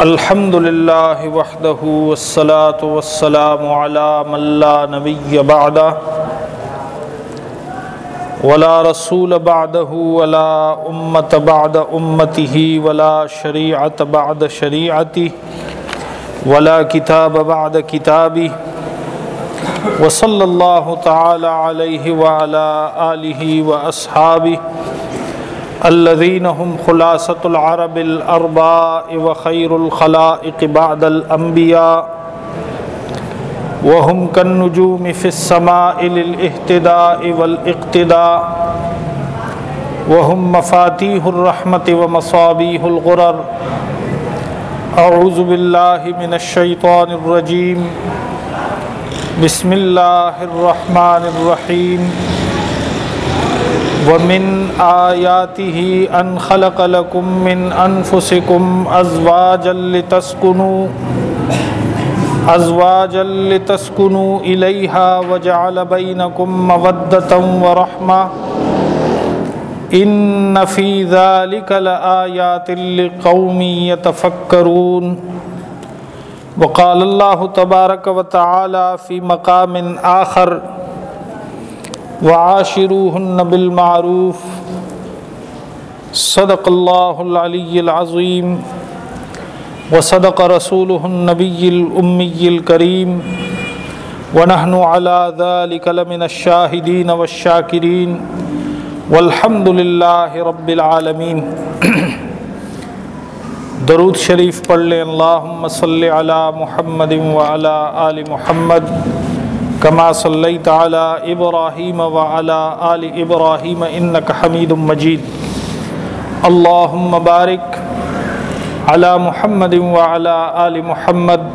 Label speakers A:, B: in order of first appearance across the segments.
A: الحمد لله وحده والصلاة والسلام على من لا نبي بعده ولا رسول بعده ولا أمة بعد أمته ولا شريعة بعد شريعته ولا كتاب بعد كتابه وصلى الله تعالى عليه وعلى آله وأصحابه الذين هم خلاصة العرب الأرباء وخير الخلائق بعد الأنبياء وهم كالنجوم في السماء للاهتداء والاقتداء وهم مفاتيح الرحمة ومصابيح الغرر أعوذ بالله من الشيطان الرجيم بسم الله الرحمن الرحيم ومن آياته أن خلق لكم من أنفسكم أزواجا لتسكنوا أزواجا لتسكنوا إليها وجعل بينكم مودة ورحمة إن في ذلك لآيات لقوم يتفكرون وقال الله تبارك وتعالى في مقام آخر وعاشروهن بالمعروف. صدق الله العلي العظيم. وصدق رسوله النبي الأمي الكريم. ونحن على ذلك لمن الشاهدين والشاكرين. والحمد لله رب العالمين. درود شریف پڑھ لیں. اللہم صلی علی محمد وعلی آل محمد. کما صلیت علی ابراہیم وعلی آل ابراہیم انک حمید مجید اللہم بارک علی محمد وعلی آل محمد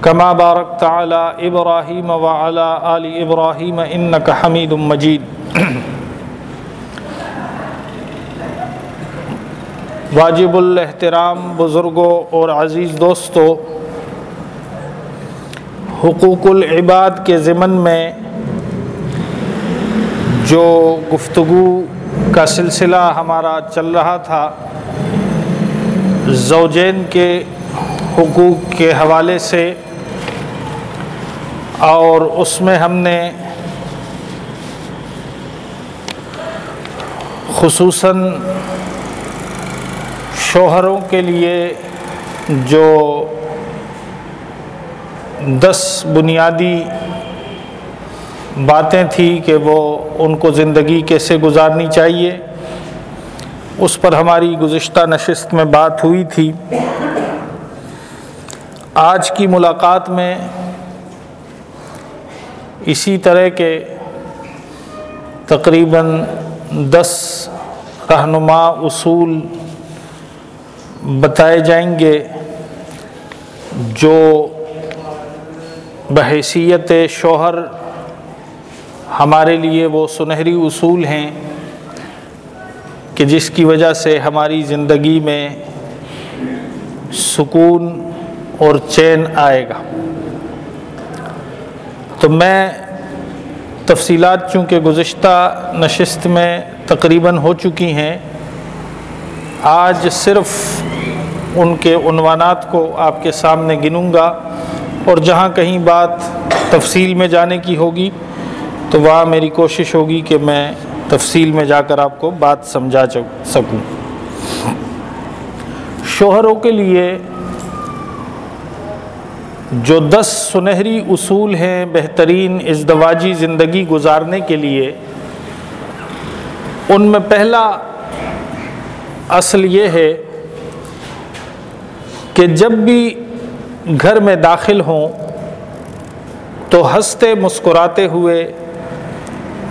A: کما بارکت علی ابراہیم وعلی آل ابراہیم انک حمید مجید واجب الاحترام بزرگوں اور عزیز دوستوں حقوق العباد کے ضمن میں جو گفتگو کا سلسلہ ہمارا چل رہا تھا، زوجین کے حقوق کے حوالے سے، اور اس میں ہم نے خصوصاً شوہروں کے لیے جو دس بنیادی باتیں تھیں کہ وہ ان کو زندگی کیسے گزارنی چاہیے۔ اس پر ہماری گزشتہ نشست میں بات ہوئی تھی۔ آج کی ملاقات میں اسی طرح کے تقریباً دس رہنما اصول بتائے جائیں گے جو بحیثیت شوہر ہمارے لیے وہ سنہری اصول ہیں کہ جس کی وجہ سے ہماری زندگی میں سکون اور چین آئے گا۔ تو میں تفصیلات چونکہ گزشتہ نشست میں تقریباً ہو چکی ہیں، آج صرف ان کے عنوانات کو آپ کے سامنے گنوں گا۔ اور جہاں کہیں بات تفصیل میں جانے کی ہوگی، تو وہاں میری کوشش ہوگی کہ میں تفصیل میں جا کر آپ کو بات سمجھا سکوں۔ شوہروں کے لیے جو دس سنہری اصول ہیں بہترین ازدواجی زندگی گزارنے کے لیے، ان میں پہلا اصل یہ ہے کہ جب بھی گھر میں داخل ہوں تو ہنستے مسکراتے ہوئے،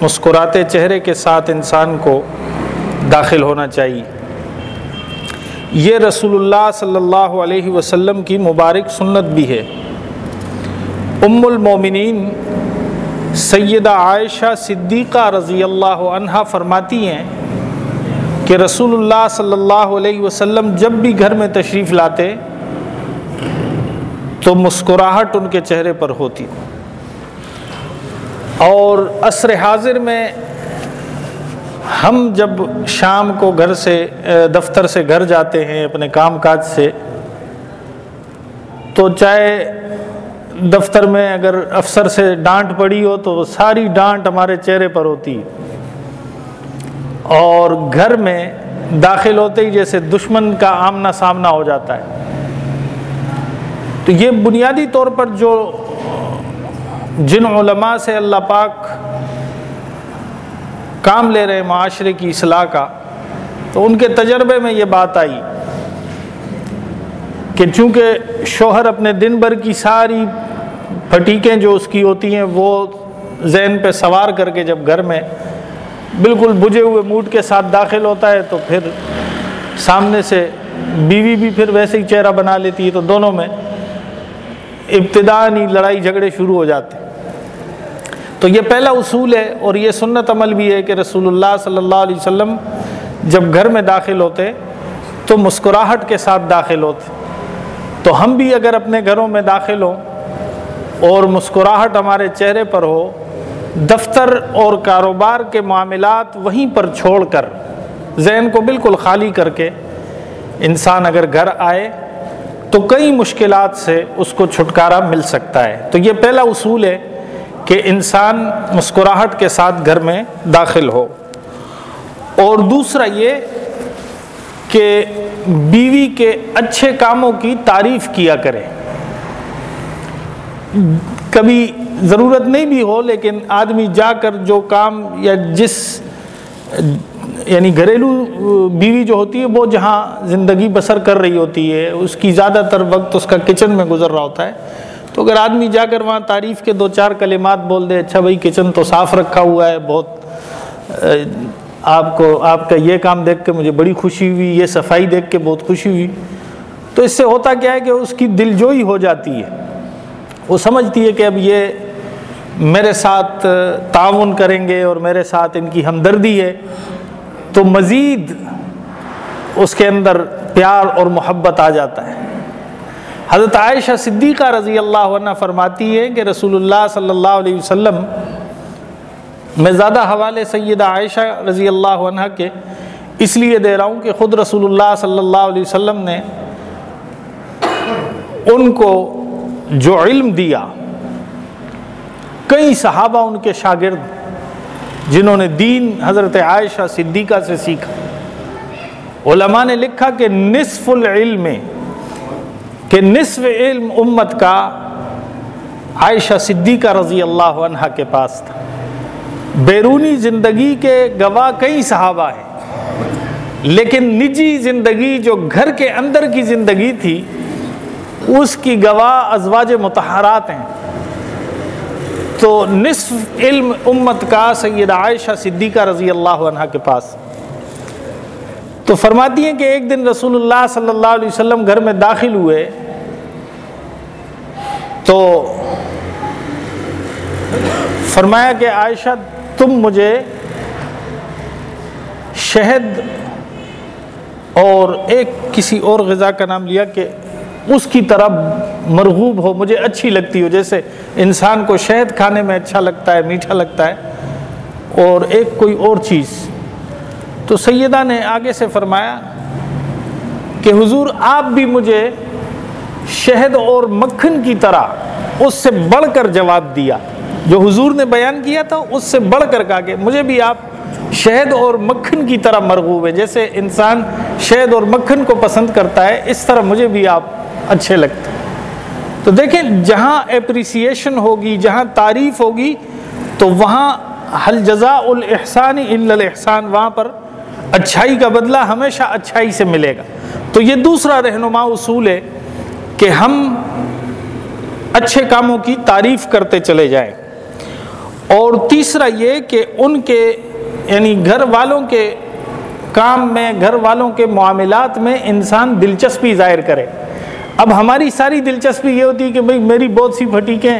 A: مسکراتے چہرے کے ساتھ انسان کو داخل ہونا چاہیے۔ یہ رسول اللہ صلی اللہ علیہ وسلم کی مبارک سنت بھی ہے۔ ام المومنین سیدہ عائشہ صدیقہ رضی اللہ عنہ فرماتی ہیں کہ رسول اللہ صلی اللہ علیہ وسلم جب بھی گھر میں تشریف لاتے تو مسکراہٹ ان کے چہرے پر ہوتی۔ اور عصر حاضر میں ہم جب شام کو گھر سے، دفتر سے گھر جاتے ہیں اپنے کام کاج سے، تو چاہے دفتر میں اگر افسر سے ڈانٹ پڑی ہو تو ساری ڈانٹ ہمارے چہرے پر ہوتی۔ اور گھر میں داخل ہوتے ہی جیسے دشمن کا آمنا سامنا ہو جاتا ہے۔ تو یہ بنیادی طور پر جو جن علماء سے اللہ پاک کام لے رہے معاشرے کی اصلاح کا، تو ان کے تجربے میں یہ بات آئی کہ چونکہ شوہر اپنے دن بھر کی ساری پھٹیکیں جو اس کی ہوتی ہیں، وہ ذہن پہ سوار کر کے جب گھر میں بالکل بجھے ہوئے موڈ کے ساتھ داخل ہوتا ہے، تو پھر سامنے سے بیوی بھی پھر ویسے ہی چہرہ بنا لیتی ہے، تو دونوں میں ابتدانی لڑائی جھگڑے شروع ہو جاتے۔ تو یہ پہلا اصول ہے اور یہ سنت عمل بھی ہے کہ رسول اللہ صلی اللہ علیہ وسلم جب گھر میں داخل ہوتے تو مسکراہٹ کے ساتھ داخل ہوتے۔ تو ہم بھی اگر اپنے گھروں میں داخل ہوں اور مسکراہٹ ہمارے چہرے پر ہو، دفتر اور کاروبار کے معاملات وہیں پر چھوڑ کر، ذہن کو بالکل خالی کر کے انسان اگر گھر آئے تو کئی مشکلات سے اس کو چھٹکارا مل سکتا ہے۔ تو یہ پہلا اصول ہے کہ انسان مسکراہٹ کے ساتھ گھر میں داخل ہو۔ اور دوسرا یہ کہ بیوی کے اچھے کاموں کی تعریف کیا کرے۔ کبھی ضرورت نہیں بھی ہو، لیکن آدمی جا کر جو کام یا جس یعنی گھریلو بیوی جو ہوتی ہے، وہ جہاں زندگی بسر کر رہی ہوتی ہے، اس کی زیادہ تر وقت اس کا کچن میں گزر رہا ہوتا ہے۔ تو اگر آدمی جا کر وہاں تعریف کے دو چار کلمات بول دے اچھا بھائی، کچن تو صاف رکھا ہوا ہے، بہت آپ کو، آپ کا یہ کام دیکھ کے مجھے بڑی خوشی ہوئی، یہ صفائی دیکھ کے بہت خوشی ہوئی۔ تو اس سے ہوتا کیا ہے کہ اس کی دل جوئی ہو جاتی ہے۔ وہ سمجھتی ہے کہ اب یہ میرے ساتھ تعاون کریں گے اور میرے ساتھ ان کی ہمدردی ہے۔ تو مزید اس کے اندر پیار اور محبت آ جاتا ہے۔ حضرت عائشہ صدیقہ رضی اللہ عنہ فرماتی ہے کہ رسول اللہ صلی اللہ علیہ وسلم، میں زیادہ حوالے سیدہ عائشہ رضی اللہ عنہ کے اس لیے دے رہا ہوں کہ خود رسول اللہ صلی اللہ علیہ وسلم نے ان کو جو علم دیا، کئی صحابہ ان کے شاگرد جنہوں نے دین حضرت عائشہ صدیقہ سے سیکھا۔ علماء نے لکھا کہ نصف العلم، کہ نصف علم امت کا عائشہ صدیقہ رضی اللہ عنہ کے پاس تھا۔ بیرونی زندگی کے گواہ کئی صحابہ ہیں، لیکن نجی زندگی جو گھر کے اندر کی زندگی تھی، اس کی گواہ ازواج متحرات ہیں۔ تو نصف علم امت کا سید عائشہ صدیقہ رضی اللہ عنہ کے پاس۔ تو فرماتی ہیں کہ ایک دن رسول اللہ صلی اللہ علیہ وسلم گھر میں داخل ہوئے۔ تو فرمایا کہ عائشہ، تم مجھے شہد اور ایک کسی اور غذا کا نام لیا کہ اس کی طرح مرغوب ہو، مجھے اچھی لگتی ہو، جیسے انسان کو شہد کھانے میں اچھا لگتا ہے، میٹھا لگتا ہے۔ اور ایک کوئی اور چیز۔ تو سیدہ نے آگے سے فرمایا کہ حضور، آپ بھی مجھے شہد اور مکھن کی طرح اس سے بڑھ کر جواب دیا۔ جو حضور نے بیان کیا تھا، اس سے بڑھ کر کہا کہ مجھے بھی آپ شہد اور مکھن کی طرح مرغوب ہے جیسے انسان شہد اور مکھن کو پسند کرتا ہے، اس طرح مجھے بھی آپ اچھے لگتے ہیں۔ تو دیکھیں جہاں اپریسیشن ہوگی، جہاں تعریف ہوگی، تو وہاں حل جزا الحسان الحسان وہاں پر اچھائی کا بدلہ ہمیشہ اچھائی سے ملے گا۔ تو یہ دوسرا رہنما اصول ہے کہ ہم اچھے کاموں کی تعریف کرتے چلے جائیں۔ اور تیسرا یہ کہ ان کے یعنی گھر والوں کے کام میں، گھر والوں کے معاملات میں انسان دلچسپی ظاہر کرے۔ اب ہماری ساری دلچسپی یہ ہوتی ہے کہ بھئی میری بہت سی پھٹیکیں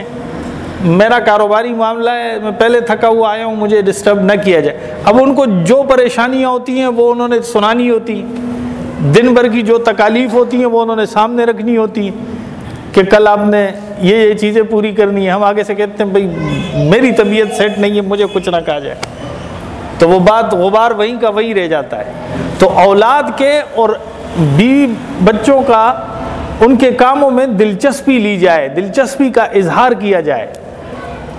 A: میرا کاروباری معاملہ ہے، میں پہلے تھکا ہوا آیا ہوں، مجھے ڈسٹرب نہ کیا جائے۔ اب ان کو جو پریشانیاں ہوتی ہیں، وہ انہوں نے سنانی ہوتی۔ دن بھر کی جو تکالیف ہوتی ہیں، وہ انہوں نے سامنے رکھنی ہوتی۔ کہ کل آپ نے یہ یہ چیزیں پوری کرنی ہے ہم آگے سے کہتے ہیں بھائی میری طبیعت سیٹ نہیں ہے، مجھے کچھ نہ کہا جائے۔ تو وہ بات غبار وہیں کا وہی رہ جاتا ہے۔ تو اولاد کے اور بیوی بچوں کا ان کے کاموں میں دلچسپی لی جائے، دلچسپی کا اظہار کیا جائے،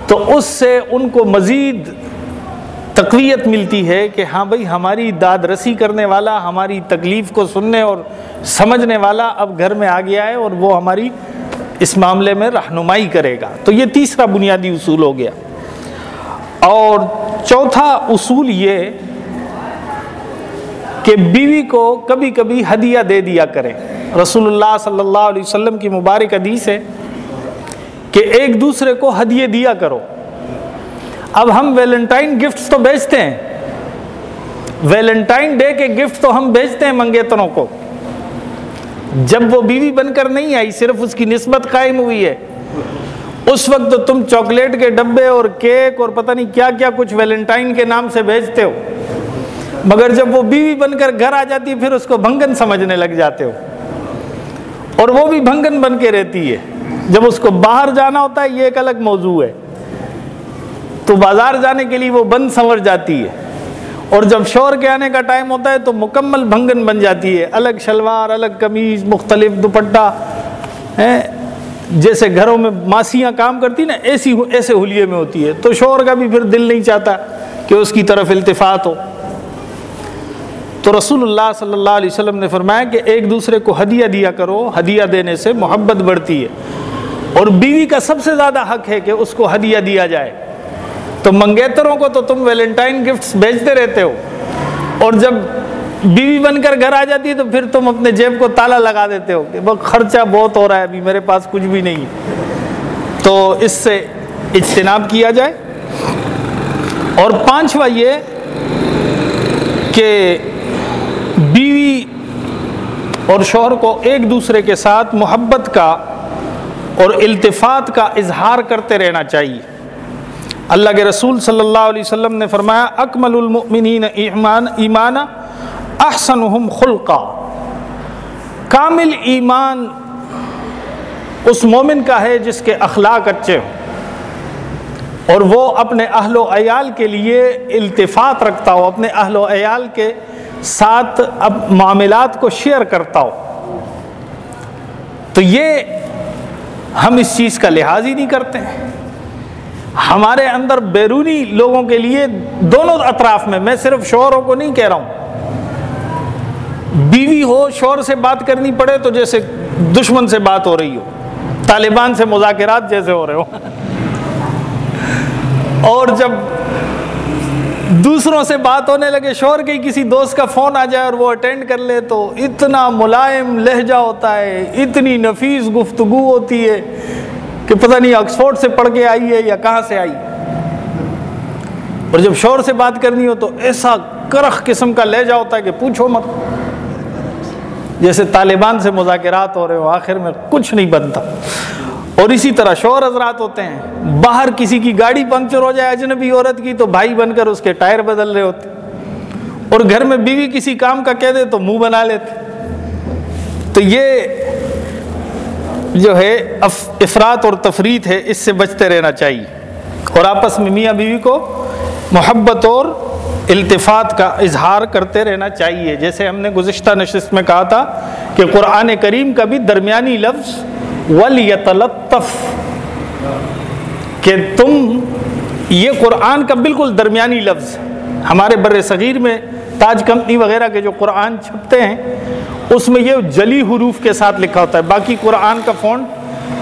A: تو اس سے ان کو مزید تقویت ملتی ہے کہ ہاں بھائی، ہماری داد رسی کرنے والا، ہماری تکلیف کو سننے اور سمجھنے والا اب گھر میں آ گیا ہے اور وہ ہماری اس معاملے میں رہنمائی کرے گا۔ تو یہ تیسرا بنیادی اصول ہو گیا۔ اور چوتھا اصول یہ کہ بیوی کو کبھی کبھی ہدیہ دے دیا کریں۔ رسول اللہ صلی اللہ علیہ وسلم کی مبارک حدیث ہے کہ ایک دوسرے کو ہدیے دیا کرو۔ اب ہم ویلنٹائن گفٹ تو بیچتے ہیں۔ ویلنٹائن ڈے کے گفٹ تو ہم بیچتے ہیں منگیتروں کو۔ جب وہ بیوی بن کر نہیں آئی، صرف اس کی نسبت قائم ہوئی ہے۔ اس وقت تو تم چاکلیٹ کے ڈبے اور کیک اور پتہ نہیں کیا کیا کچھ ویلنٹائن کے نام سے بیچتے ہو۔ مگر جب وہ بیوی بن کر گھر آ جاتی پھر اس کو بھنگن سمجھنے لگ جاتے ہو۔ اور وہ بھی بھنگن بن کے رہتی ہے۔ جب اس کو باہر جانا ہوتا ہے، یہ ایک الگ موضوع ہے۔ تو بازار جانے کے لیے وہ بند سنور جاتی ہے۔ اور جب شور کے آنے کا ٹائم ہوتا ہے، تو مکمل بھنگن بن جاتی ہے۔ الگ شلوار، الگ قمیض، مختلف دوپٹہ جیسے گھروں میں ماسیاں کام کرتی نا، ایسی ایسے حلیے میں ہوتی ہے۔ تو شور کا بھی پھر دل نہیں چاہتا کہ اس کی طرف التفات ہو۔ تو رسول اللہ صلی اللہ علیہ وسلم نے فرمایا کہ ایک دوسرے کو ہدیہ دیا کرو، ہدیہ دینے سے محبت بڑھتی ہے۔ اور بیوی کا سب سے زیادہ حق ہے کہ اس کو ہدیہ دیا جائے۔ تو منگیتروں کو تو تم ویلنٹائن گفٹس بھیجتے رہتے ہو۔ اور جب بیوی بن کر گھر آ جاتی ہے تو پھر تم اپنے جیب کو تالا لگا دیتے ہو کہ وہ خرچہ بہت ہو رہا ہے، ابھی میرے پاس کچھ بھی نہیں تو اس سے اجتناب کیا جائے۔ اور پانچواں یہ کہ بیوی اور شوہر کو ایک دوسرے کے ساتھ محبت کا اور التفات کا اظہار کرتے رہنا چاہیے۔ اللہ کے رسول صلی اللہ علیہ وسلم نے فرمایا، اکمل المؤمنین ایمان ایمان احسنہم خلقا۔ کامل ایمان اس مومن کا ہے جس کے اخلاق اچھے ہوں۔ اور وہ اپنے اہل و عیال کے لیے التفات رکھتا ہو، اپنے اہل و عیال کے ساتھ اب معاملات کو شیئر کرتا ہو تو یہ ہم اس چیز کا لحاظ ہی نہیں کرتے۔ ہیں ہمارے اندر بیرونی لوگوں کے لیے دونوں اطراف میں میں صرف شوہروں کو نہیں کہہ رہا ہوں۔ بیوی ہو شور سے بات کرنی پڑے تو جیسے دشمن سے بات ہو رہی ہو، طالبان سے مذاکرات جیسے ہو رہے ہو۔ اور جب دوسروں سے بات ہونے لگے، شور کے کسی دوست کا فون آ جائے اور وہ اٹینڈ کر لے تو اتنا ملائم لہجہ ہوتا ہے، اتنی نفیس گفتگو ہوتی ہے کہ پتہ نہیں آکسفورڈ سے پڑھ کے آئی ہے یا کہاں سے آئی۔ اور جب شور سے بات کرنی ہو تو ایسا کرخ قسم کا لہجہ ہوتا ہے کہ پوچھو مت۔ جیسے طالبان سے مذاکرات ہو رہے ہو، آخر میں کچھ نہیں بنتا۔ اور اسی طرح شور حضرات ہوتے ہیں۔ باہر کسی کی گاڑی پنکچر ہو جائے اجنبی عورت کی تو بھائی بن کر اس کے ٹائر بدل رہے ہوتے۔ اور گھر میں بیوی کسی کام کا کہہ دے تو منہ بنا لیتے۔ تو یہ جو ہے افراد اور تفریح ہے، اس سے بچتے رہنا چاہیے۔ اور آپس میں میاں بیوی کو محبت اور التفات کا اظہار کرتے رہنا چاہیے۔ جیسے ہم نے گزشتہ نشست میں کہا تھا کہ قرآن کریم کا بھی درمیانی لفظ ولیطلطف کہ تم یہ قرآن کا بالکل درمیانی لفظ ہمارے بر صغیر میں تاج کمپنی وغیرہ کے جو قرآن چھپتے ہیں، اس میں یہ جلی حروف کے ساتھ لکھا ہوتا ہے۔ باقی قرآن کا فونٹ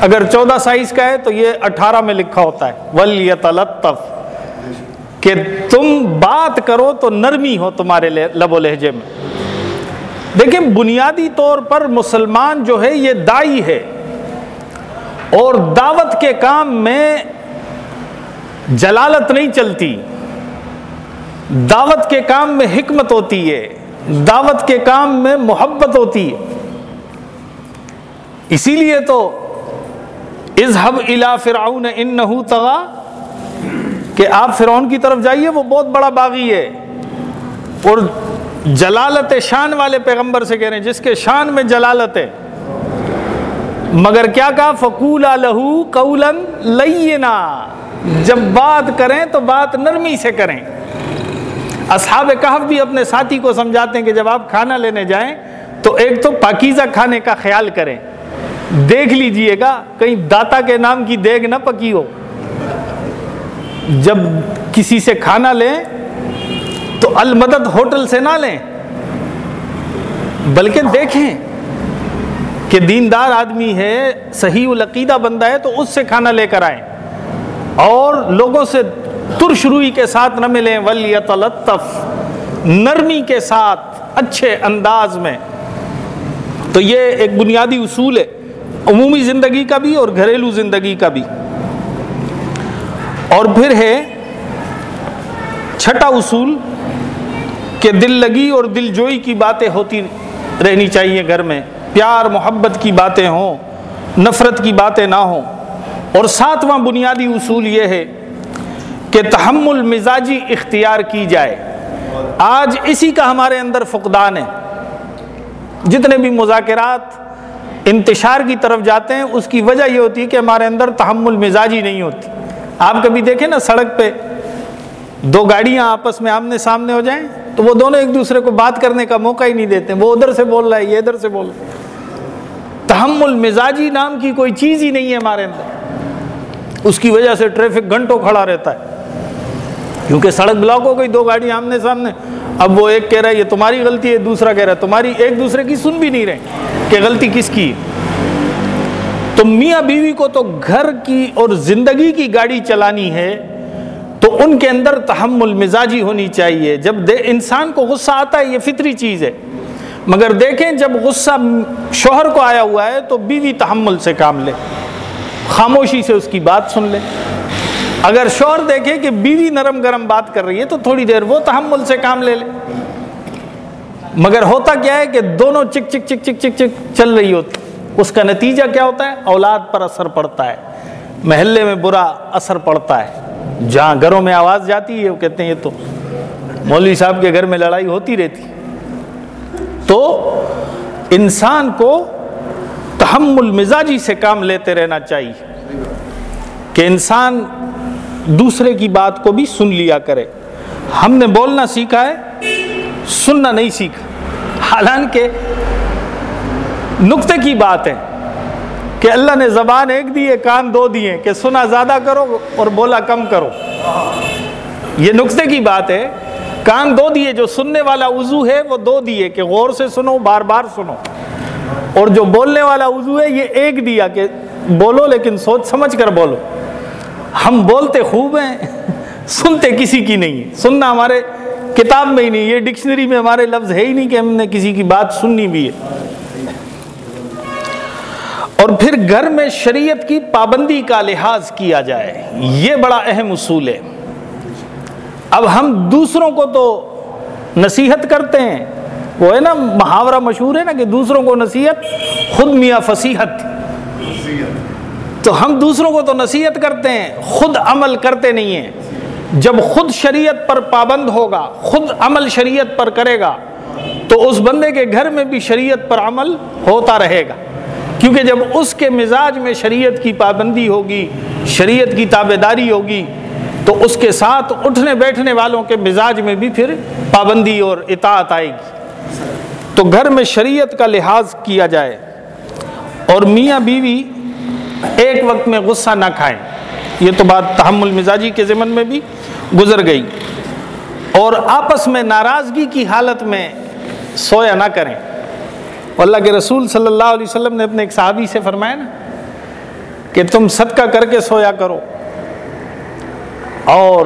A: اگر چودہ سائز کا ہے تو یہ اٹھارہ میں لکھا ہوتا ہے۔ ولیطلطف کہ تم بات کرو تو نرمی ہو تمہارے لب و لہجے میں۔ دیکھیں، بنیادی طور پر مسلمان جو ہے، یہ دائی ہے۔ اور دعوت کے کام میں جلالت نہیں چلتی۔ دعوت کے کام میں حکمت ہوتی ہے۔ دعوت کے کام میں محبت ہوتی ہے۔ اسی لیے تو اظہب الا فرعون انہو تغا کہ آپ فرعون کی طرف جائیے، وہ بہت بڑا باغی ہے۔ اور جلالت شان والے پیغمبر سے کہہ رہے ہیں، جس کے شان میں جلالت ہے۔ مگر کیا کہا؟ فکول لہو قولن لینا جب بات کریں تو بات نرمی سے کریں۔ اصحاب کہف بھی اپنے ساتھی کو سمجھاتے ہیں کہ جب آپ کھانا لینے جائیں تو ایک تو پاکیزہ کھانے کا خیال کریں۔ دیکھ لیجیے گا، کہیں داتا کے نام کی دیگ نہ پکی ہو۔ جب کسی سے کھانا لیں تو المدد ہوٹل سے نہ لیں۔ بلکہ دیکھیں۔ کہ دیندار آدمی ہے، صحیح العقیدہ بندہ ہے، تو اس سے کھانا لے کر آئیں۔ اور لوگوں سے ترشروئی کے ساتھ نہ ملیں ولیطلطف نرمی کے ساتھ، اچھے انداز میں۔ تو یہ ایک بنیادی اصول ہے، عمومی زندگی کا بھی اور گھریلو زندگی کا بھی۔ اور پھر ہے چھٹا اصول کہ دل لگی اور دل جوئی کی باتیں ہوتی رہنی چاہیے گھر میں۔ پیار محبت کی باتیں ہوں، نفرت کی باتیں نہ ہوں۔ اور ساتواں بنیادی اصول یہ ہے کہ تحمل مزاجی اختیار کی جائے۔ آج اسی کا ہمارے اندر فقدان ہے۔ جتنے بھی مذاکرات انتشار کی طرف جاتے ہیں، اس کی وجہ یہ ہوتی ہے کہ ہمارے اندر تحمل مزاجی نہیں ہوتی۔ آپ کبھی دیکھیں نا سڑک پہ دو گاڑیاں آپس میں آمنے سامنے ہو جائیں، تو وہ دونوں ایک دوسرے کو بات کرنے کا موقع ہی نہیں دیتے۔ وہ ادھر سے بول رہا ہے، یہ ادھر سے بول رہا ہے۔ تحمل مزاجی نام کی کوئی چیز ہی نہیں ہے ہمارے اندر۔ اس کی وجہ سے ٹریفک گھنٹوں کھڑا رہتا ہے۔ کیونکہ سڑک بلاک ہو گئی، دو گاڑی آمنے سامنے۔ اب وہ ایک کہہ رہا ہے، یہ تمہاری غلطی ہے، دوسرا کہہ رہا ہے، تمہاری ایک دوسرے کی سن بھی نہیں رہے کہ غلطی کس کی ہے۔ تو میاں بیوی کو تو گھر کی اور زندگی کی گاڑی چلانی ہے، تو ان کے اندر تحمل مزاجی ہونی چاہیے۔ جب انسان کو غصہ آتا ہے، یہ فطری چیز ہے۔ مگر دیکھیں جب غصہ شوہر کو آیا ہوا ہے تو بیوی تحمل سے کام لے، خاموشی سے اس کی بات سن لے۔ اگر شوہر دیکھے کہ بیوی نرم گرم بات کر رہی ہے تو تھوڑی دیر وہ تحمل سے کام لے لے۔ مگر ہوتا کیا ہے کہ دونوں چک چک چک چک چک چک چل رہی ہوتی۔ اس کا نتیجہ کیا ہوتا ہے؟ اولاد پر اثر پڑتا ہے، محلے میں برا اثر پڑتا ہے۔ جہاں گھروں میں آواز جاتی ہے، وہ کہتے ہیں یہ تو مولوی صاحب کے گھر میں لڑائی ہوتی رہتی۔ تو انسان کو تحمل مزاجی سے کام لیتے رہنا چاہیے کہ انسان دوسرے کی بات کو بھی سن لیا کرے۔ ہم نے بولنا سیکھا ہے، سننا نہیں سیکھا۔ حالانکہ نقطے کی بات ہے کہ اللہ نے زبان ایک دی ہے کان دو دیے۔ کہ سنا زیادہ کرو اور بولا کم کرو۔ یہ نقطے کی بات ہے کان دو دیے، جو سننے والا وضو ہے وہ دو دیے کہ غور سے سنو، بار بار سنو۔ اور جو بولنے والا وضو ہے، یہ ایک دیا کہ بولو لیکن سوچ سمجھ کر بولو۔ ہم بولتے خوب ہیں، سنتے کسی کی نہیں۔ سننا ہمارے کتاب میں ہی نہیں، یہ ڈکشنری میں ہمارے لفظ ہے ہی نہیں کہ ہم نے کسی کی بات سننی بھی ہے۔ اور پھر گھر میں شریعت کی پابندی کا لحاظ کیا جائے، یہ بڑا اہم اصول ہے۔ اب ہم دوسروں کو تو نصیحت کرتے ہیں۔ وہ ہے نا محاورہ مشہور ہے نا کہ دوسروں کو نصیحت، خود میاں فصیحت۔ تو ہم دوسروں کو تو نصیحت کرتے ہیں، خود عمل کرتے نہیں ہیں۔ جب خود شریعت پر پابند ہوگا، خود عمل شریعت پر کرے گا، تو اس بندے کے گھر میں بھی شریعت پر عمل ہوتا رہے گا۔ کیونکہ جب اس کے مزاج میں شریعت کی پابندی ہوگی، شریعت کی تابے داری ہوگی تو اس کے ساتھ اٹھنے بیٹھنے والوں کے مزاج میں بھی پھر پابندی اور اطاعت آئے گی۔ تو گھر میں شریعت کا لحاظ کیا جائے اور میاں بیوی ایک وقت میں غصہ نہ کھائیں، یہ تو بات تحمل مزاجی کے ضمن میں بھی گزر گئی۔ اور آپس میں ناراضگی کی حالت میں سویا نہ کریں۔ اللہ کے رسول صلی اللہ علیہ وسلم نے اپنے ایک صحابی سے فرمایا نا کہ تم صدقہ کر کے سویا کرو۔ اور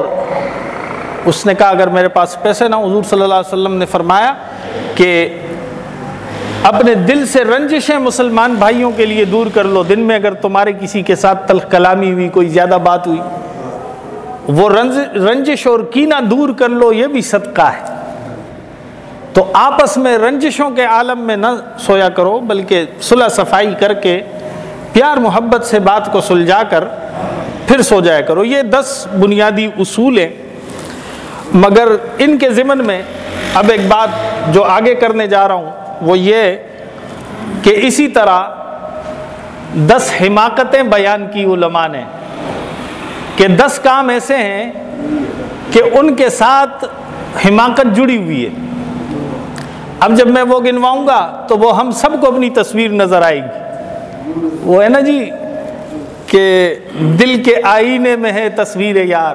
A: اس نے کہا، اگر میرے پاس پیسے نہ حضور صلی اللہ علیہ وسلم نے فرمایا کہ اپنے دل سے رنجشیں مسلمان بھائیوں کے لیے دور کر لو، دن میں اگر تمہارے کسی کے ساتھ تلخ کلامی ہوئی، کوئی زیادہ بات ہوئی، وہ رنجش اور کینہ دور کر لو، یہ بھی صدقہ ہے۔ تو آپس میں رنجشوں کے عالم میں نہ سویا کرو، بلکہ صلح صفائی کر کے پیار محبت سے بات کو سلجھا کر پھر سو جایا کرو۔ یہ دس بنیادی اصول ہیں۔ مگر ان کے ضمن میں اب ایک بات جو آگے کرنے جا رہا ہوں، وہ یہ کہ اسی طرح دس حماقتیں بیان کی علماء نے۔ کہ دس کام ایسے ہیں کہ ان کے ساتھ حماقت جڑی ہوئی ہے۔ اب جب میں وہ گنواؤں گا تو وہ ہم سب کو اپنی تصویر نظر آئے گی۔ وہ ہے نا جی کہ دل کے آئینے میں ہے تصویر یار۔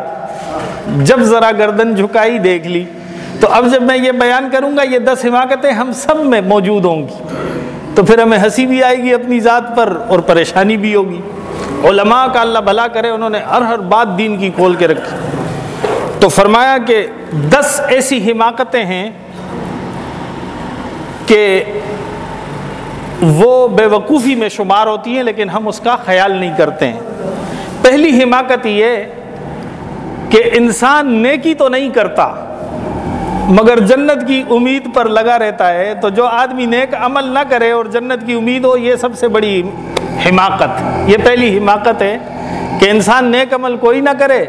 A: جب ذرا گردن جھکائی دیکھ لی، تو اب جب میں یہ بیان کروں گا، یہ دس حماقتیں ہم سب میں موجود ہوں گی۔ تو پھر ہمیں ہنسی بھی آئے گی اپنی ذات پر اور پریشانی بھی ہوگی۔ علماء کا اللہ بھلا کرے، انہوں نے ہر ہر بات دین کی کھول کے رکھی۔ تو فرمایا کہ دس ایسی حماقتیں ہیں کہ وہ بے وقوفی میں شمار ہوتی ہیں، لیکن ہم اس کا خیال نہیں کرتے ہیں۔ پہلی حماقت یہ کہ انسان نیکی تو نہیں کرتا، مگر جنت کی امید پر لگا رہتا ہے۔ تو جو آدمی نیک عمل نہ کرے اور جنت کی امید ہو، یہ سب سے بڑی حماقت۔ یہ پہلی حماقت ہے کہ انسان نیک عمل کوئی نہ کرے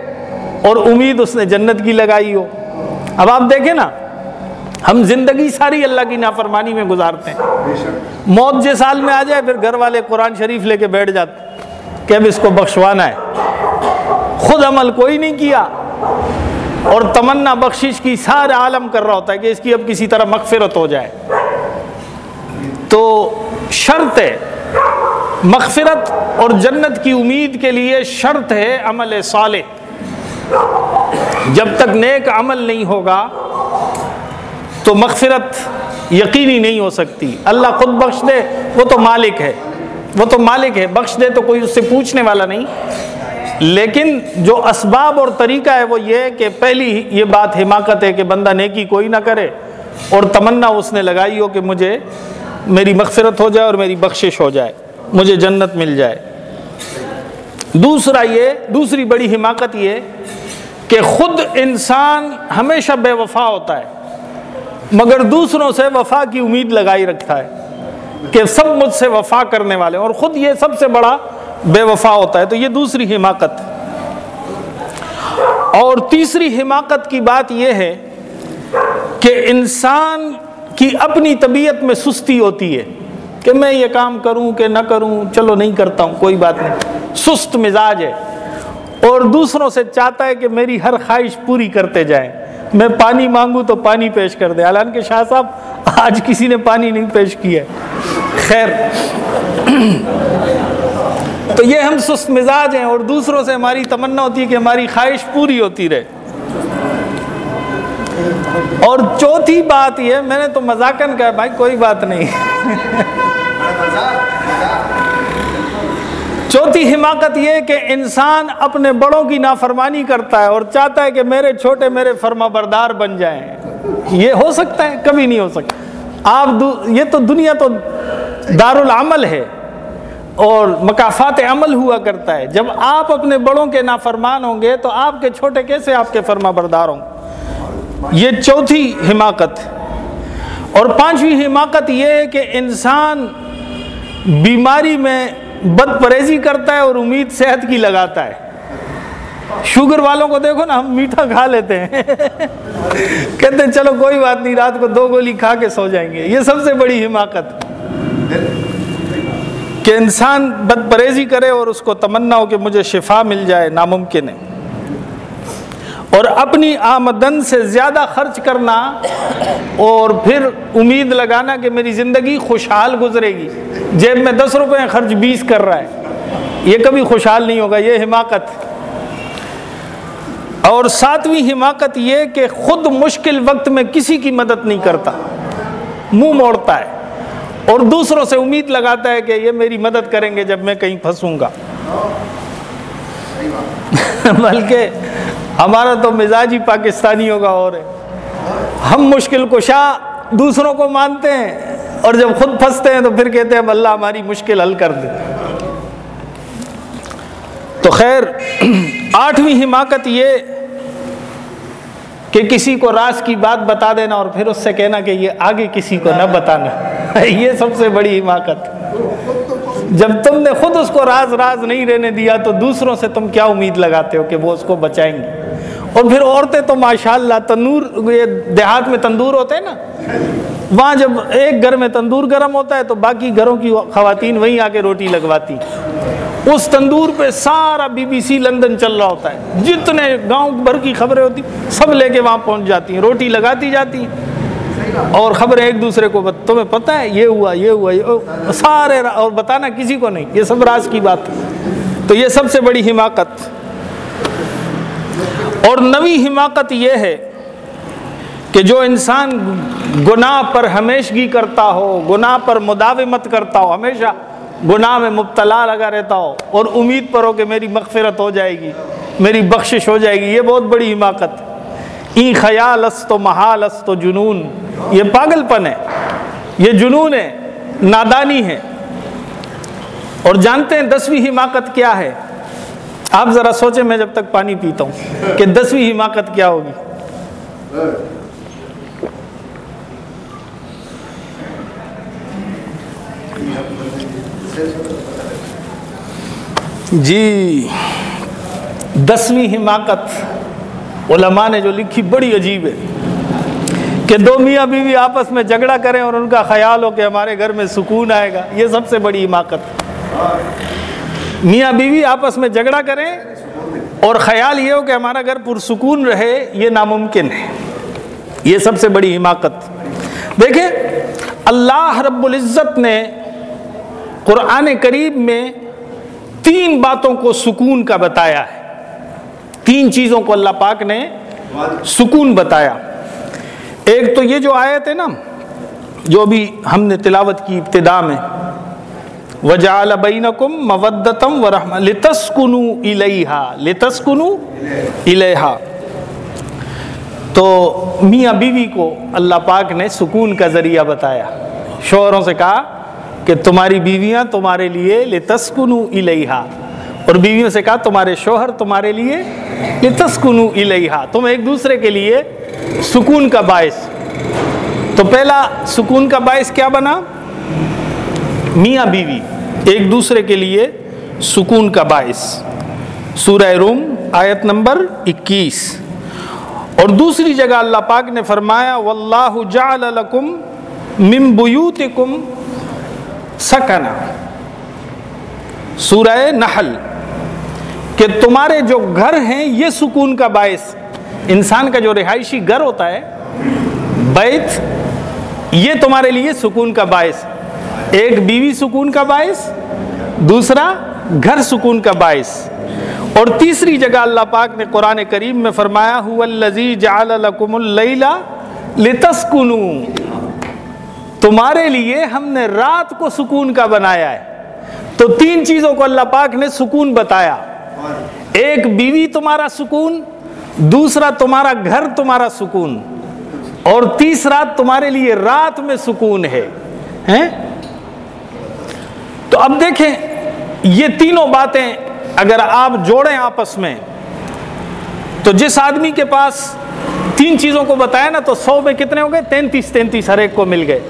A: اور امید اس نے جنت کی لگائی ہو۔ اب آپ دیکھیں نا ہم زندگی ساری اللہ کی نافرمانی میں گزارتے ہیں۔ موت جے سال میں آ جائے، پھر گھر والے قرآن شریف لے کے بیٹھ جاتے کہ اب اس کو بخشوانا ہے۔ خود عمل کوئی نہیں کیا۔ اور تمنا بخشش کی سارا عالم کر رہا ہوتا ہے کہ اس کی اب کسی طرح مغفرت ہو جائے۔ تو شرط ہے، مغفرت اور جنت کی امید کے لیے شرط ہے عمل صالح۔ جب تک نیک عمل نہیں ہوگا تو مغفرت یقینی نہیں ہو سکتی۔ اللہ خود بخش دے، وہ تو مالک ہے۔ وہ تو مالک ہے، بخش دے تو کوئی اس سے پوچھنے والا نہیں۔ لیکن جو اسباب اور طریقہ ہے وہ یہ کہ پہلی یہ بات حماقت ہے کہ بندہ نیکی کوئی نہ کرے اور تمنا اس نے لگائی ہو کہ مجھے میری مغفرت ہو جائے اور میری بخشش ہو جائے، مجھے جنت مل جائے۔ دوسرا یہ، دوسری بڑی حماقت یہ کہ خود انسان ہمیشہ بے وفا ہوتا ہے۔ مگر دوسروں سے وفا کی امید لگائی رکھتا ہے کہ سب مجھ سے وفا کرنے والے اور خود یہ سب سے بڑا بے وفا ہوتا ہے تو یہ دوسری حماقت اور تیسری حماقت کی بات یہ ہے کہ انسان کی اپنی طبیعت میں سستی ہوتی ہے کہ میں یہ کام کروں کہ نہ کروں، چلو نہیں کرتا ہوں، کوئی بات نہیں۔ سست مزاج ہے۔ اور دوسروں سے چاہتا ہے کہ میری ہر خواہش پوری کرتے جائیں۔ میں پانی مانگوں تو پانی پیش کر دے حالانکہ شاہ صاحب، آج کسی نے پانی نہیں پیش کیا۔ خیر۔ تو یہ ہم سست مزاج ہیں اور دوسروں سے ہماری تمنا ہوتی ہے کہ ہماری خواہش پوری ہوتی رہے۔ اور چوتھی بات یہ میں نے تو مذاکن کہا بھائی کوئی بات نہیں۔ چوتھی حماقت یہ کہ انسان اپنے بڑوں کی نافرمانی کرتا ہے اور چاہتا ہے کہ میرے چھوٹے میرے فرما بردار بن جائیں۔ یہ ہو سکتا ہے، کبھی نہیں ہو سکتا۔ آپ یہ تو دنیا تو دار العمل ہے اور مقافات عمل ہوا کرتا ہے۔ جب آپ اپنے بڑوں کے نافرمان ہوں گے تو آپ کے چھوٹے کیسے آپ کے فرما بردار ہوں؟ یہ چوتھی حماقت۔ اور پانچویں حماقت یہ ہے کہ انسان بیماری میں بد پریزی کرتا ہے اور امید صحت کی لگاتا ہے۔ شوگر والوں کو دیکھو نا، ہم میٹھا کھا لیتے ہیں۔ کہتے ہیں، چلو کوئی بات نہیں، رات کو دو گولی کھا کے سو جائیں گے۔ یہ سب سے بڑی حماقت۔ کہ انسان بد پریزی کرے اور اس کو تمنا ہو کہ مجھے شفا مل جائے، ناممکن ہے۔ اور اپنی آمدن سے زیادہ خرچ کرنا اور پھر امید لگانا کہ میری زندگی خوشحال گزرے گی۔ جیب میں دس روپے خرچ بیس کر رہا ہے۔ یہ کبھی خوشحال نہیں ہوگا، یہ حماقت۔ اور ساتویں حماقت یہ کہ خود مشکل وقت میں کسی کی مدد نہیں کرتا۔ منہ موڑتا ہے۔ اور دوسروں سے امید لگاتا ہے کہ یہ میری مدد کریں گے جب میں کہیں پھنسوں گا۔ بلکہ ہمارا تو مزاج ہی پاکستانی ہوگا اور ہے۔ ہم مشکل کشا دوسروں کو مانتے ہیں اور جب خود پھنستے ہیں تو پھر کہتے ہیں اللہ ہماری مشکل حل کر دے۔ تو خیر، آٹھویں حماقت یہ کہ کسی کو راز کی بات بتا دینا اور پھر اس سے کہنا کہ یہ آگے کسی کو نہ بتانا۔ یہ سب سے بڑی حماقت۔ جب تم نے خود اس کو راز راز نہیں رہنے دیا تو دوسروں سے تم کیا امید لگاتے ہو کہ وہ اس کو بچائیں گے؟ اور پھر عورتیں تو ماشاء اللہ تندور، یہ دیہات میں تندور ہوتے ہیں نا؟ وہاں جب ایک گھر میں تندور گرم ہوتا ہے تو باقی گھروں کی خواتین وہیں آ کے روٹی لگواتی۔ اس تندور پہ سارا بی بی سی لندن چل رہا ہوتا ہے۔ جتنے گاؤں بھر کی خبریں ہوتی، سب لے کے وہاں پہنچ جاتی ہیں، روٹی لگاتی جاتی ہیں۔ اور خبریں ایک دوسرے کو تمہیں پتہ ہے، یہ ہوا یہ ہوا، یہ سارے اور بتانا کسی کو نہیں، یہ سب راز کی بات تو یہ سب سے بڑی حماقت۔ اور نوی حماقت یہ ہے کہ جو انسان گناہ پر ہمیشگی کرتا ہو، گناہ پر مداومت کرتا ہو، ہمیشہ گناہ میں مبتلا لگا رہتا ہو اور امید پر ہو کہ میری مغفرت ہو جائے گی، میری بخشش ہو جائے گی، یہ بہت بڑی حماقت۔ ای خیال است و محال است و جنون. یہ پاگل پن ہے. یہ جنون ہے، نادانی ہے. اور جانتے ہیں دسویں حماقت کیا ہے؟ آپ ذرا سوچیں، میں جب تک پانی پیتا ہوں کہ دسویں حماقت کیا ہوگی؟ جی دسویں حماقت علماء نے جو لکھی بڑی عجیب ہے کہ دو میاں بیوی آپس میں جھگڑا کریں اور ان کا خیال ہو کہ ہمارے گھر میں سکون آئے گا، یہ سب سے بڑی حماقت میاں بیوی آپس میں جھگڑا کریں اور خیال یہ ہو کہ ہمارا گھر پرسکون رہے، یہ ناممکن ہے۔ یہ سب سے بڑی حماقت۔ دیکھیں، اللہ رب العزت نے قرآن قریب میں تین باتوں کو سکون کا بتایا ہے۔ تین چیزوں کو اللہ پاک نے سکون بتایا۔ ایک تو یہ جو آیت ہے نا، جو ابھی ہم نے تلاوت کی ابتدا میں وجال بینکم مودتم و رحم لتسکنو الیہا لتسکنو الیہا۔ تو میاں بیوی کو اللہ پاک نے سکون کا ذریعہ بتایا۔ شوہروں سے کہا کہ تمہاری بیویاں تمہارے لیے لتسکنو الیہا۔ اور بیویوں سے کہا، تمہارے شوہر تمہارے لیے لتسکنو الیہا، تم ایک دوسرے کے لیے سکون کا باعث. تو پہلا سکون کا باعث کیا بنا؟ میاں بیوی ایک دوسرے کے لیے سکون کا باعث۔ سورہ روم آیت نمبر اکیس۔ اور دوسری جگہ اللہ پاک نے فرمایا، واللہ جعل لکم من بیوتکم سکنا۔ سورہ نحل۔ کہ تمہارے جو گھر ہیں، یہ سکون کا باعث۔ انسان کا جو رہائشی گھر ہوتا ہے، بیت، یہ تمہارے لیے سکون کا باعث۔ ایک بیوی سکون کا باعث، دوسرا گھر سکون کا باعث۔ اور تیسری جگہ اللہ پاک نے قرآن کریم میں فرمایا تمہارے لیے ہم نے رات کو سکون کا بنایا ہے۔ تو تین چیزوں کو اللہ پاک نے سکون بتایا۔ ایک بیوی تمہارا سکون، دوسرا تمہارا گھر تمہارا سکون، اور تیسرا تمہارے لیے رات میں سکون ہے تو اب دیکھیں، یہ تینوں باتیں اگر آپ جوڑیں آپس میں، تو جس آدمی کے پاس تین چیزوں کو بتایا نا، تو سو میں کتنے ہو گئے؟ تینتیس تینتیس ہر ایک کو مل گئے۔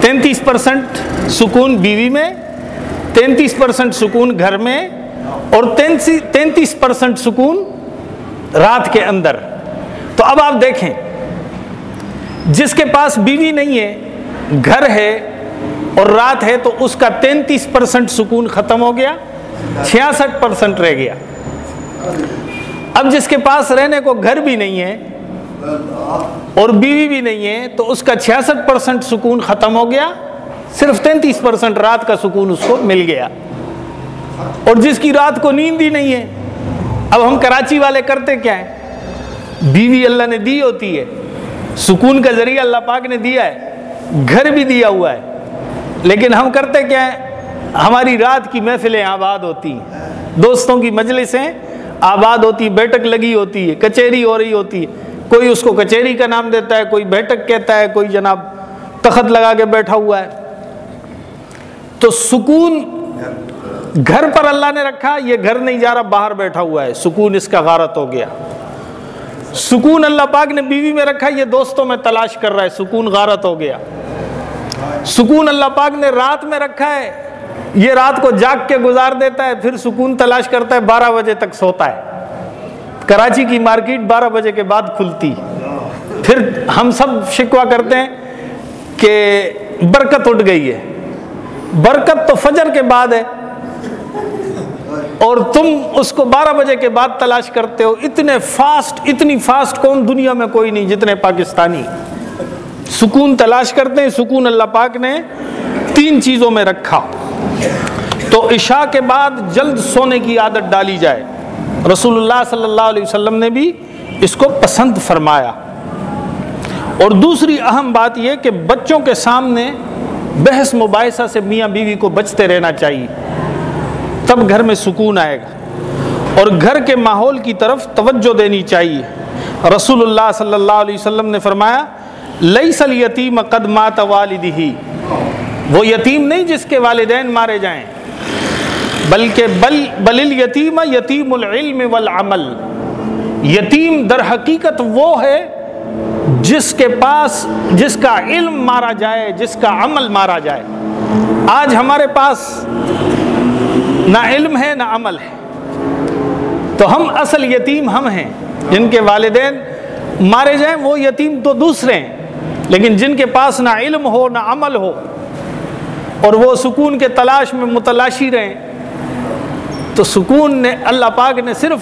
A: تینتیس پرسنٹ سکون بیوی میں، تینتیس پرسنٹ سکون گھر میں اور تینتیس پرسنٹ سکون رات کے اندر۔ تو اب آپ دیکھیں، جس کے پاس بیوی نہیں ہے، گھر ہے اور رات ہے، تو اس کا تینتیس پرسنٹ سکون ختم ہو گیا، چھیاسٹھ پرسنٹ رہ گیا۔ اب جس کے پاس رہنے کو گھر بھی نہیں ہے اور بیوی بھی نہیں ہے، تو اس کا چھیاسٹھ پرسنٹ سکون ختم ہو گیا۔ صرف تینتیس پرسنٹ رات کا سکون اس کو مل گیا۔ اور جس کی رات کو نیند ہی نہیں ہے، اب ہم کراچی والے کرتے کیا ہیں؟ بیوی اللہ نے دی ہوتی ہے، سکون کا ذریعہ اللہ پاک نے دیا ہے، گھر بھی دیا ہوا ہے۔ لیکن ہم کرتے کیا ہیں؟ ہماری رات کی محفلیں آباد ہوتی ہیں۔ دوستوں کی مجلسیں آباد ہوتی بیٹھک لگی ہوتی ہے، کچہری ہو رہی ہوتی ہے۔ کوئی اس کو کچہری کا نام دیتا ہے، کوئی بیٹھک کہتا ہے، کوئی جناب تخت لگا کے بیٹھا ہوا ہے۔ تو سکون گھر پر اللہ نے رکھا، یہ گھر نہیں جا رہا، باہر بیٹھا ہوا ہے۔ سکون اس کا غارت ہو گیا۔ سکون اللہ پاک نے بیوی میں رکھا، یہ دوستوں میں تلاش کر رہا ہے۔ سکون غارت ہو گیا۔ سکون اللہ پاک نے رات میں رکھا ہے۔ یہ رات کو جاگ کے گزار دیتا ہے، پھر سکون تلاش کرتا ہے، بارہ بجے تک سوتا ہے۔ کراچی کی مارکیٹ بارہ بجے کے بعد کھلتی۔ پھر ہم سب شکوا کرتے ہیں کہ برکت اٹھ گئی ہے۔ برکت تو فجر کے بعد ہے۔ اور تم اس کو بارہ بجے کے بعد تلاش کرتے ہو، اتنے فاسٹ، اتنی فاسٹ کون دنیا میں کوئی نہیں جتنے پاکستانی۔ سکون تلاش کرتے ہیں، سکون اللہ پاک نے تین چیزوں میں رکھا۔ تو عشاء کے بعد جلد سونے کی عادت ڈالی جائے۔ رسول اللہ صلی اللہ علیہ وسلم نے بھی اس کو پسند فرمایا۔ اور دوسری اہم بات یہ کہ بچوں کے سامنے بحث مباحثہ سے میاں بیوی کو بچتے رہنا چاہیے۔ تب گھر میں سکون آئے گا۔ اور گھر کے ماحول کی طرف توجہ دینی چاہیے۔ رسول اللہ صلی اللہ علیہ وسلم نے فرمایا لئی سل یتیم قدمات والدی وہ یتیم نہیں جس کے والدین مارے جائیں۔ بلکہ بل بل یتیم یتیم العلم والعمل۔ یتیم در حقیقت وہ ہے جس کے پاس، جس کا علم مارا جائے، جس کا عمل مارا جائے۔ آج ہمارے پاس نہ علم ہے، نہ عمل ہے۔ تو ہم اصل یتیم ہم ہیں۔ جن کے والدین مارے جائیں، وہ یتیم تو دوسرے ہیں۔ لیکن جن کے پاس نہ علم ہو، نہ عمل ہو، اور وہ سکون کے تلاش میں متلاشی رہیں، تو سکون نے اللہ پاک نے صرف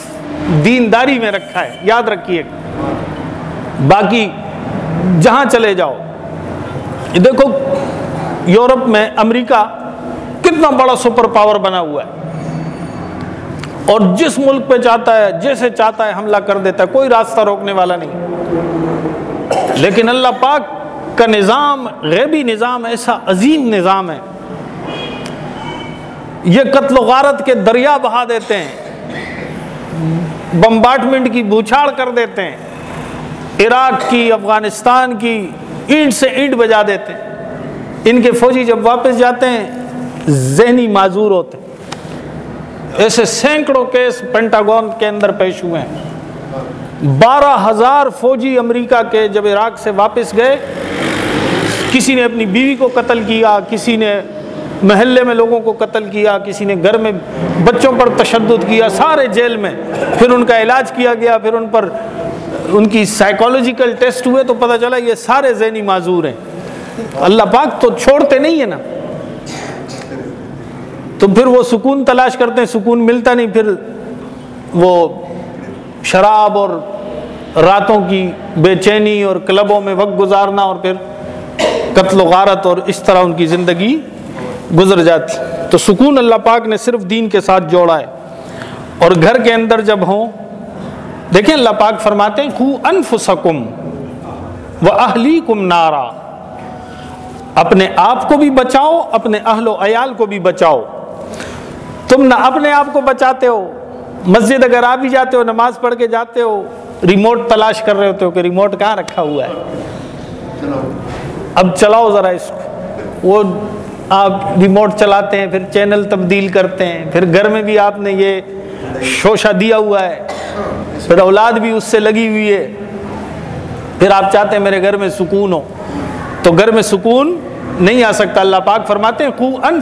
A: دینداری میں رکھا ہے۔ یاد رکھیے۔ باقی جہاں چلے جاؤ۔ دیکھو، یورپ میں امریکہ کتنا بڑا سپر پاور بنا ہوا ہے۔ اور جس ملک پہ چاہتا ہے، جیسے چاہتا ہے، حملہ کر دیتا ہے، کوئی راستہ روکنے والا نہیں۔ لیکن اللہ پاک کا نظام، غیبی نظام، ایسا عظیم نظام ہے۔ یہ قتل و غارت کے دریا بہا دیتے ہیں۔ بمبارٹمنٹ کی بوچھاڑ کر دیتے ہیں۔ عراق کی، افغانستان کی، اینٹ سے اینٹ بجا دیتے ہیں۔ ان کے فوجی جب واپس جاتے ہیں ذہنی معذور ہوتے ایسے سینکڑوں کیس پینٹاگون کے اندر پیش ہوئے ہیں۔ بارہ ہزار فوجی امریکہ کے جب عراق سے واپس گئے، کسی نے اپنی بیوی کو قتل کیا، کسی نے محلے میں لوگوں کو قتل کیا، کسی نے گھر میں بچوں پر تشدد کیا، سارے جیل میں۔ پھر ان کا علاج کیا گیا، پھر ان پر ان کی سائیکولوجیکل ٹیسٹ ہوئے تو پتہ چلا یہ سارے ذہنی معذور ہیں۔ اللہ پاک تو چھوڑتے نہیں ہیں نا۔ تو پھر وہ سکون تلاش کرتے ہیں، سکون ملتا نہیں، پھر وہ شراب اور راتوں کی بے چینی اور کلبوں میں وقت گزارنا اور پھر قتل و غارت اور اس طرح ان کی زندگی گزر جاتی۔ تو سکون اللہ پاک نے صرف دین کے ساتھ جوڑا ہے۔ اور گھر کے اندر جب ہوں، دیکھیں اللہ پاک فرماتے ہیں، خو انف سکم و اہلی کم نارا۔ اپنے آپ کو بھی بچاؤ، اپنے اہل و عیال کو بھی بچاؤ۔ تم نہ اپنے آپ کو بچاتے ہو۔ مسجد اگر آپ بھی جاتے ہو، نماز پڑھ کے جاتے ہو ریموٹ تلاش کر رہے ہوتے ہو کہ ریموٹ کہاں رکھا ہوا ہے؟ اب چلاؤ ذرا اس کو۔ وہ آپ ریموٹ چلاتے ہیں، پھر چینل تبدیل کرتے ہیں۔ پھر گھر میں بھی آپ نے یہ شوشہ دیا ہوا ہے۔ پھر اولاد بھی اس سے لگی ہوئی ہے۔ پھر آپ چاہتے ہیں میرے گھر میں سکون ہو۔ تو گھر میں سکون نہیں آ سکتا۔ اللہ پاک فرماتے ہیں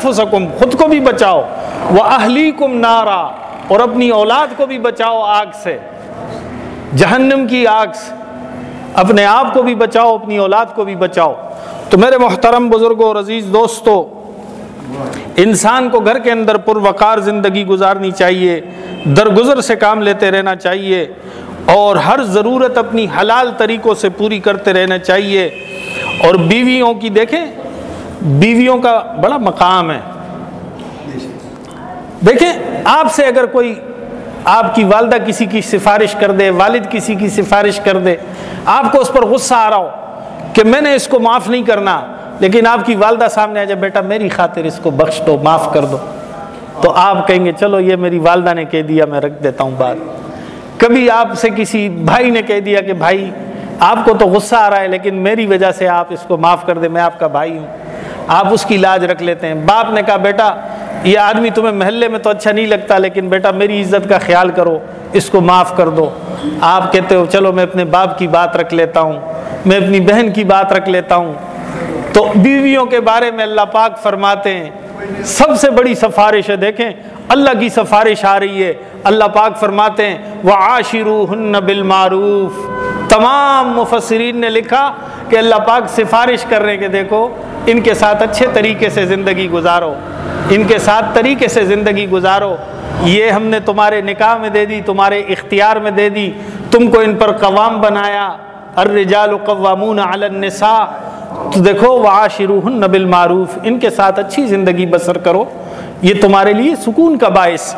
A: خو سکم خود کو بھی بچاؤ۔ وہ اہلی کم نارا، اور اپنی اولاد کو بھی بچاؤ آگ سے۔ جہنم کی آگ سے۔ اپنے آپ کو بھی بچاؤ، اپنی اولاد کو بھی بچاؤ۔ تو میرے محترم بزرگوں اور عزیز دوستوں انسان کو گھر کے اندر پروقار زندگی گزارنی چاہیے۔ درگزر سے کام لیتے رہنا چاہیے۔ اور ہر ضرورت اپنی حلال طریقوں سے پوری کرتے رہنا چاہیے۔ اور بیویوں کی دیکھیں بیویوں کا بڑا مقام ہے۔ دیکھیں، آپ سے اگر کوئی آپ کی والدہ کسی کی سفارش کر دے، والد کسی کی سفارش کر دے، آپ کو اس پر غصہ آ رہا ہو کہ میں نے اس کو معاف نہیں کرنا، لیکن آپ کی والدہ سامنے آ جائے، بیٹا میری خاطر اس کو بخش دو، معاف کر دو۔ تو آپ کہیں گے، چلو یہ میری والدہ نے کہہ دیا، میں رکھ دیتا ہوں بات۔ کبھی آپ سے کسی بھائی نے کہہ دیا کہ بھائی، آپ کو تو غصہ آ رہا ہے، لیکن میری وجہ سے آپ اس کو معاف کر دیں، میں آپ کا بھائی ہوں۔ آپ اس کی لاج رکھ لیتے ہیں۔ باپ نے کہا، بیٹا، یہ آدمی تمہیں محلے میں تو اچھا نہیں لگتا، لیکن بیٹا، میری عزت کا خیال کرو، اس کو معاف کر دو۔ آپ کہتے ہو، چلو، میں اپنے باپ کی بات رکھ لیتا ہوں، میں اپنی بہن کی بات رکھ لیتا ہوں۔ تو بیویوں کے بارے میں اللہ پاک فرماتے ہیں۔ سب سے بڑی سفارش ہے، دیکھیں، اللہ کی سفارش آ رہی ہے۔ اللہ پاک فرماتے ہیں وہ آشرو ہن بالمعروف تمام مفسرین نے لکھا کہ اللہ پاک سفارش کر رہے کہ دیکھو، ان کے ساتھ اچھے طریقے سے زندگی گزارو۔ ان کے ساتھ طریقے سے زندگی گزارو۔ یہ ہم نے تمہارے نکاح میں دے دی، تمہارے اختیار میں دے دی۔ تم کو ان پر قوام بنایا۔ الرجال قوامون علی النساء۔ تو دیکھو وہ نبل معروف ان کے ساتھ اچھی زندگی بسر کرو۔ یہ تمہارے لیے سکون کا باعث۔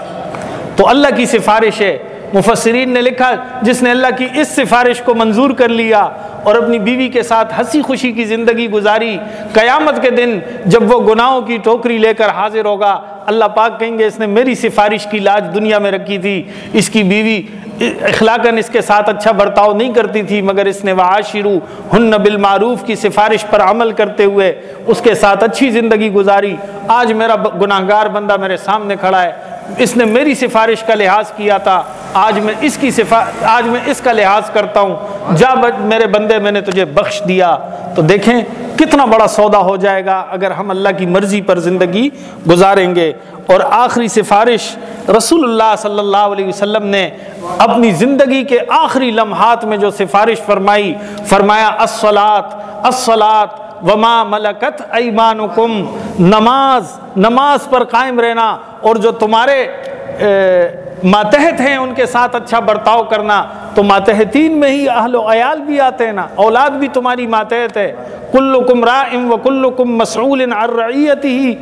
A: تو اللہ کی سفارش ہے۔ مفسرین نے لکھا جس نے اللہ کی اس سفارش کو منظور کر لیا اور اپنی بیوی کے ساتھ ہنسی خوشی کی زندگی گزاری، قیامت کے دن جب وہ گناہوں کی ٹوکری لے کر حاضر ہوگا، اللہ پاک کہیں گے اس نے میری سفارش کی لاج دنیا میں رکھی تھی، اس کی بیوی اخلاقاً اس کے ساتھ اچھا برتاؤ نہیں کرتی تھی، مگر اس نے وعاشرو ہن بالمعروف کی سفارش پر عمل کرتے ہوئے اس کے ساتھ اچھی زندگی گزاری۔ آج میرا گناہ گار بندہ میرے سامنے کھڑا ہے اس نے میری سفارش کا لحاظ کیا تھا، آج میں اس کی سفا، آج میں اس کا لحاظ کرتا ہوں۔ جا میرے بندے، میں نے تجھے بخش دیا۔ تو دیکھیں کتنا بڑا سودا ہو جائے گا اگر ہم اللہ کی مرضی پر زندگی گزاریں گے۔ اور آخری سفارش رسول اللہ صلی اللہ علیہ وسلم نے اپنی زندگی کے آخری لمحات میں جو سفارش فرمائی، فرمایا اسلات اسلات وما ملکت ایمانکم۔ نماز نماز پر قائم رہنا۔ اور جو تمہارے ماتحت ہیں، ان کے ساتھ اچھا برتاؤ کرنا، تو ماتحتین میں ہی اہل و عیال بھی آتے ہیں نا، اولاد بھی تمہاری ماتحت ہے۔ کلکم ام و کلکم مسعول رعیت ہی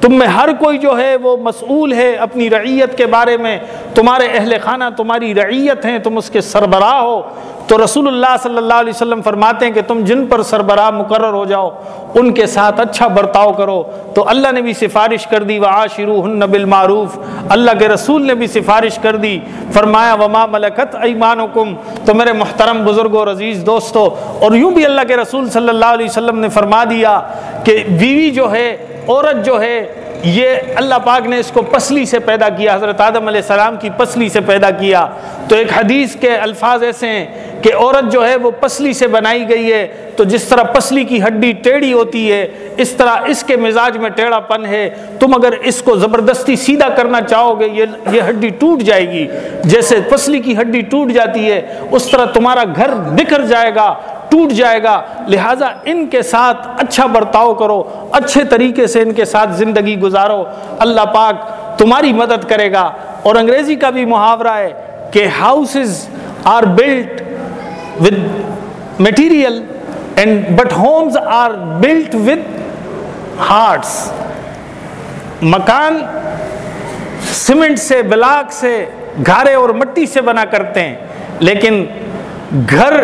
A: تم میں ہر کوئی جو ہے وہ مسئول ہے اپنی رعیت کے بارے میں، تمہارے اہل خانہ تمہاری رعیت ہیں، تم اس کے سربراہ ہو۔ تو رسول اللہ صلی اللہ علیہ وسلم فرماتے ہیں کہ تم جن پر سربراہ مقرر ہو جاؤ، ان کے ساتھ اچھا برتاؤ کرو۔ تو اللہ نے بھی سفارش کر دی وعاشرو ہن بالمعروف۔ اللہ کے رسول نے بھی سفارش کر دی۔ فرمایا، وما ملکت ایمانکم تو میرے محترم بزرگوں اور عزیز دوستو اور یوں بھی اللہ کے رسول صلی اللہ علیہ وسلم نے فرما دیا کہ بیوی جو ہے عورت جو ہے، یہ اللہ پاک نے اس کو پسلی سے پیدا کیا، حضرت آدم علیہ السلام کی پسلی سے پیدا کیا۔ تو ایک حدیث کے الفاظ ایسے ہیں کہ عورت جو ہے، وہ پسلی سے بنائی گئی ہے۔ تو جس طرح پسلی کی ہڈی ٹیڑھی ہوتی ہے، اس طرح اس کے مزاج میں ٹیڑھا پن ہے۔ تم اگر اس کو زبردستی سیدھا کرنا چاہو گے، یہ یہ ہڈی ٹوٹ جائے گی۔ جیسے پسلی کی ہڈی ٹوٹ جاتی ہے، اس طرح تمہارا گھر بکھر جائے گا۔ ٹوٹ جائے گا، لہٰذا ان کے ساتھ اچھا برتاؤ کرو، اچھے طریقے سے ان کے ساتھ زندگی گزارو۔ اللہ پاک تمہاری مدد کرے گا۔ اور انگریزی کا بھی محاورہ ہے کہ houses are built with material and but homes are built with hearts مکان سیمنٹ سے، بلاک سے، گھارے اور مٹی سے بنا کرتے ہیں، لیکن گھر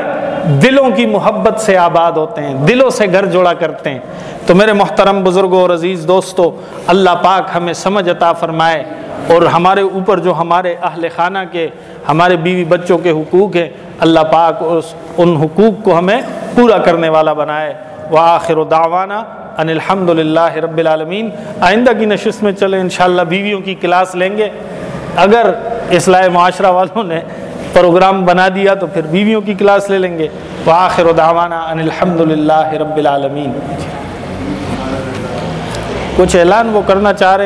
A: دلوں کی محبت سے آباد ہوتے ہیں، دلوں سے گھر جوڑا کرتے ہیں۔ تو میرے محترم بزرگوں اور عزیز دوستو، اللہ پاک ہمیں سمجھ عطا فرمائے اور ہمارے اوپر جو ہمارے اہل خانہ کے، ہمارے بیوی بچوں کے حقوق ہیں، اللہ پاک اس، ان حقوق کو ہمیں پورا کرنے والا بنائے۔ وہ آخر و داوانہ ان الحمد للہ رب العالمین۔ آئندہ کی نشست میں چلیں، انشاءاللہ بیویوں کی کلاس لیں گے۔ اگر اصلاح معاشرہ والوں نے پروگرام بنا دیا تو پھر بیویوں کی کلاس لے لیں گے۔ وآخر دعوانا ان الحمد للہ رب العالمین۔ کچھ اعلان وہ کرنا چاہ رہے